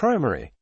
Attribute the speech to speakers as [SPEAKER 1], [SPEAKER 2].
[SPEAKER 1] primary.